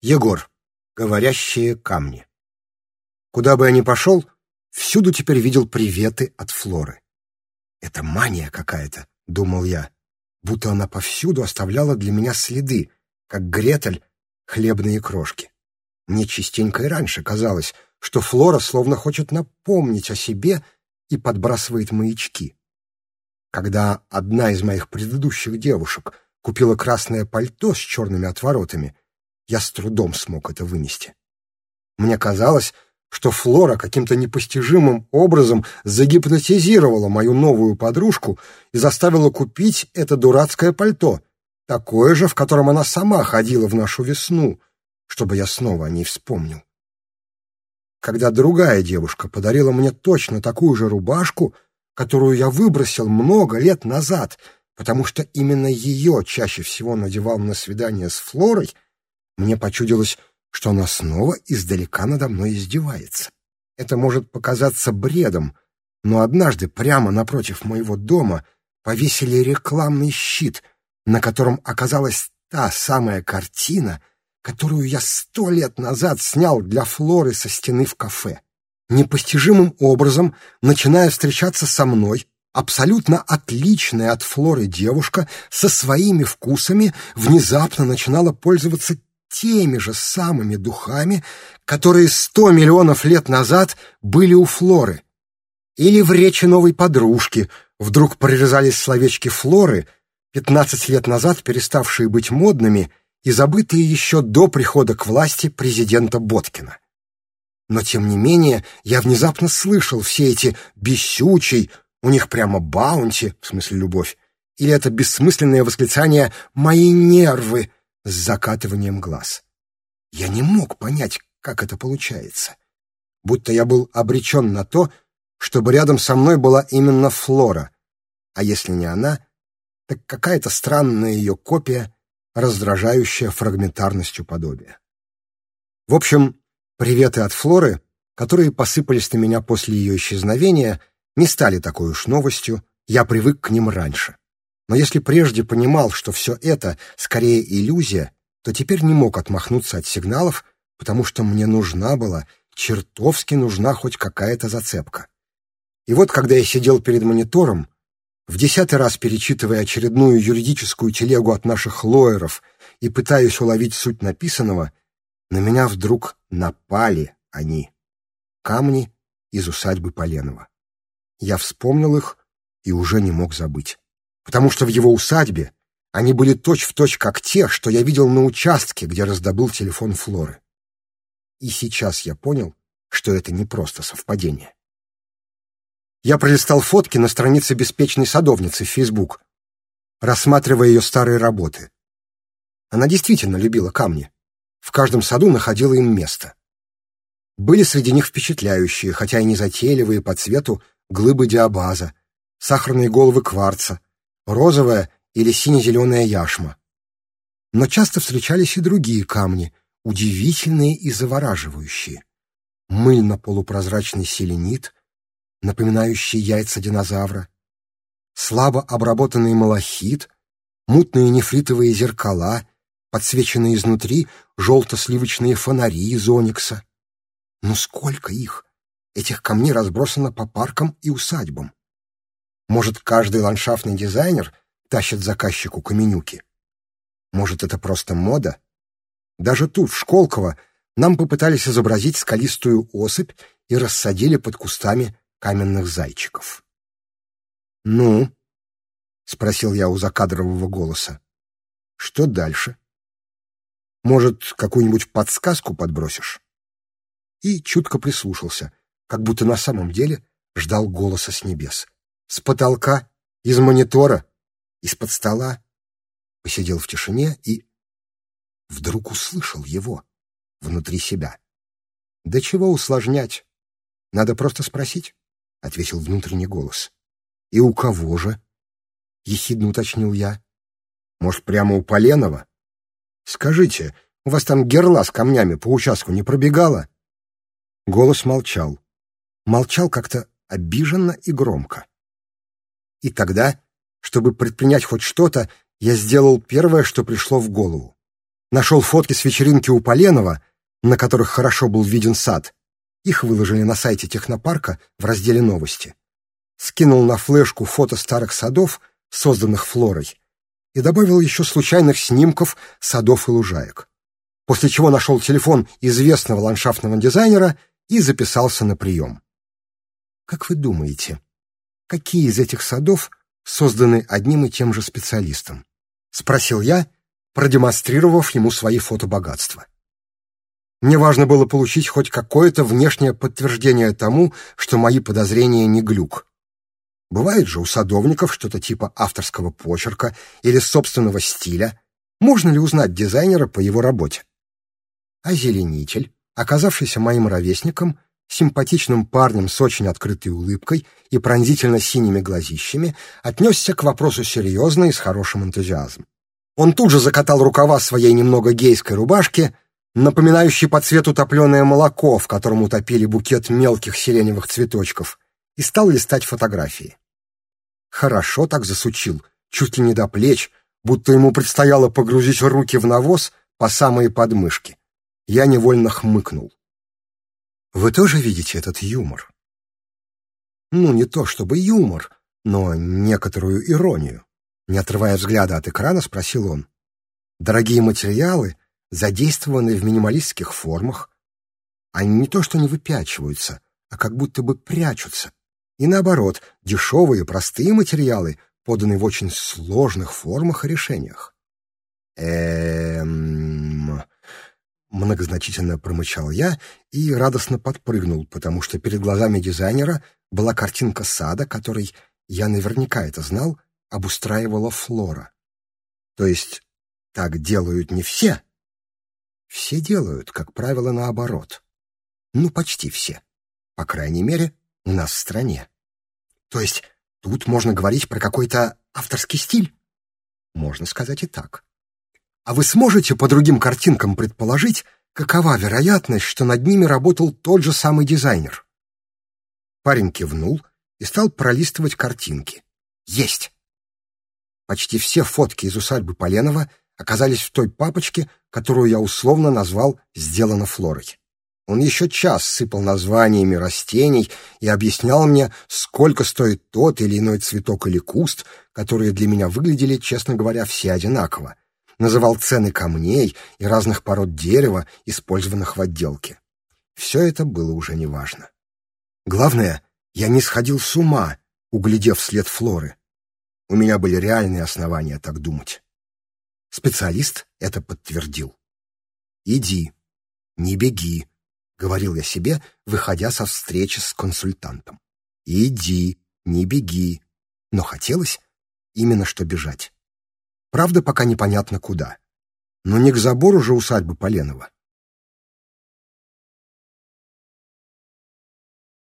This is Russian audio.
Егор. Говорящие камни. Куда бы я ни пошел, всюду теперь видел приветы от Флоры. Это мания какая-то, думал я, будто она повсюду оставляла для меня следы, как Гретель хлебные крошки. Мне частенько и раньше казалось, что Флора словно хочет напомнить о себе и подбрасывает маячки. Когда одна из моих предыдущих девушек купила красное пальто с черными отворотами, я с трудом смог это вынести. Мне казалось, что Флора каким-то непостижимым образом загипнотизировала мою новую подружку и заставила купить это дурацкое пальто, такое же, в котором она сама ходила в нашу весну, чтобы я снова о ней вспомнил. Когда другая девушка подарила мне точно такую же рубашку, которую я выбросил много лет назад, потому что именно ее чаще всего надевал на свидание с Флорой, мне почудилось, что она снова издалека надо мной издевается. Это может показаться бредом, но однажды прямо напротив моего дома повесили рекламный щит, на котором оказалась та самая картина, которую я сто лет назад снял для Флоры со стены в кафе. Непостижимым образом, начиная встречаться со мной, абсолютно отличная от Флоры девушка со своими вкусами внезапно начинала пользоваться теми же самыми духами, которые сто миллионов лет назад были у Флоры. Или в речи новой подружки вдруг прорезались словечки Флоры, пятнадцать лет назад переставшие быть модными и забытые еще до прихода к власти президента Боткина. Но, тем не менее, я внезапно слышал все эти «бесючий», у них прямо баунти, в смысле любовь, или это бессмысленное восклицание «мои нервы», с закатыванием глаз. Я не мог понять, как это получается. Будто я был обречен на то, чтобы рядом со мной была именно Флора, а если не она, так какая-то странная ее копия, раздражающая фрагментарностью подобия. В общем, приветы от Флоры, которые посыпались на меня после ее исчезновения, не стали такой уж новостью, я привык к ним раньше. Но если прежде понимал, что все это скорее иллюзия, то теперь не мог отмахнуться от сигналов, потому что мне нужна была, чертовски нужна хоть какая-то зацепка. И вот когда я сидел перед монитором, в десятый раз перечитывая очередную юридическую телегу от наших лоеров и пытаясь уловить суть написанного, на меня вдруг напали они. Камни из усадьбы Поленова. Я вспомнил их и уже не мог забыть потому что в его усадьбе они были точь-в-точь точь как те, что я видел на участке, где раздобыл телефон Флоры. И сейчас я понял, что это не просто совпадение. Я пролистал фотки на странице беспечной садовницы в Facebook, рассматривая ее старые работы. Она действительно любила камни. В каждом саду находила им место. Были среди них впечатляющие, хотя и не затейливые по цвету, глыбы диабаза, сахарные головы кварца, розовая или сине-зеленая яшма. Но часто встречались и другие камни, удивительные и завораживающие. Мыльно-полупрозрачный селенит, напоминающий яйца динозавра, слабо обработанный малахит, мутные нефритовые зеркала, подсвеченные изнутри желто-сливочные фонари из оникса. Но сколько их! Этих камней разбросано по паркам и усадьбам. Может, каждый ландшафтный дизайнер тащит заказчику каменюки? Может, это просто мода? Даже тут, в Школково, нам попытались изобразить скалистую особь и рассадили под кустами каменных зайчиков. «Ну?» — спросил я у закадрового голоса. «Что дальше? Может, какую-нибудь подсказку подбросишь?» И чутко прислушался, как будто на самом деле ждал голоса с небес. С потолка, из монитора, из-под стола. Посидел в тишине и вдруг услышал его внутри себя. «Да чего усложнять? Надо просто спросить», — ответил внутренний голос. «И у кого же?» — ехидно уточнил я. «Может, прямо у Поленова? Скажите, у вас там герла с камнями по участку не пробегала?» Голос молчал. Молчал как-то обиженно и громко. И тогда, чтобы предпринять хоть что-то, я сделал первое, что пришло в голову. Нашел фотки с вечеринки у Поленова, на которых хорошо был виден сад. Их выложили на сайте технопарка в разделе «Новости». Скинул на флешку фото старых садов, созданных Флорой, и добавил еще случайных снимков садов и лужаек. После чего нашел телефон известного ландшафтного дизайнера и записался на прием. Как вы думаете, какие из этих садов созданы одним и тем же специалистом? Спросил я, продемонстрировав ему свои фотобогатства. Мне важно было получить хоть какое-то внешнее подтверждение тому, что мои подозрения не глюк. Бывает же у садовников что-то типа авторского почерка или собственного стиля. Можно ли узнать дизайнера по его работе? Озеленитель, оказавшийся моим ровесником, симпатичным парнем с очень открытой улыбкой и пронзительно синими глазищами, отнесся к вопросу серьезно и с хорошим энтузиазмом. Он тут же закатал рукава своей немного гейской рубашки, напоминающей по цвету топленое молоко, в котором утопили букет мелких сиреневых цветочков, и стал листать фотографии. Хорошо так засучил, чуть ли не до плеч, будто ему предстояло погрузить руки в навоз по самые подмышки. Я невольно хмыкнул. Вы тоже видите этот юмор? Ну, не то чтобы юмор, но некоторую иронию. Не отрывая взгляда от экрана, спросил он. Дорогие материалы задействованы в минималистских формах. Они не то что не выпячиваются, а как будто бы прячутся. И наоборот, дешевые, простые материалы поданы в очень сложных формах и решениях. Эм... Многозначительно промычал я и радостно подпрыгнул, потому что перед глазами дизайнера была картинка сада, который, я наверняка это знал, обустраивала Флора. То есть так делают не все. Все делают, как правило, наоборот. Ну, почти все. По крайней мере, у нас в стране. То есть тут можно говорить про какой-то авторский стиль? Можно сказать и так. А вы сможете по другим картинкам предположить, какова вероятность, что над ними работал тот же самый дизайнер? Парень кивнул и стал пролистывать картинки. Есть! Почти все фотки из усадьбы Поленова оказались в той папочке, которую я условно назвал «Сделано Флорой». Он еще час сыпал названиями растений и объяснял мне, сколько стоит тот или иной цветок или куст, которые для меня выглядели, честно говоря, все одинаково называл цены камней и разных пород дерева, использованных в отделке. Все это было уже неважно. Главное, я не сходил с ума, углядев след Флоры. У меня были реальные основания так думать. Специалист это подтвердил. «Иди, не беги», — говорил я себе, выходя со встречи с консультантом. «Иди, не беги». Но хотелось именно что бежать. Правда, пока непонятно куда. Но не к забору же усадьбы Поленова.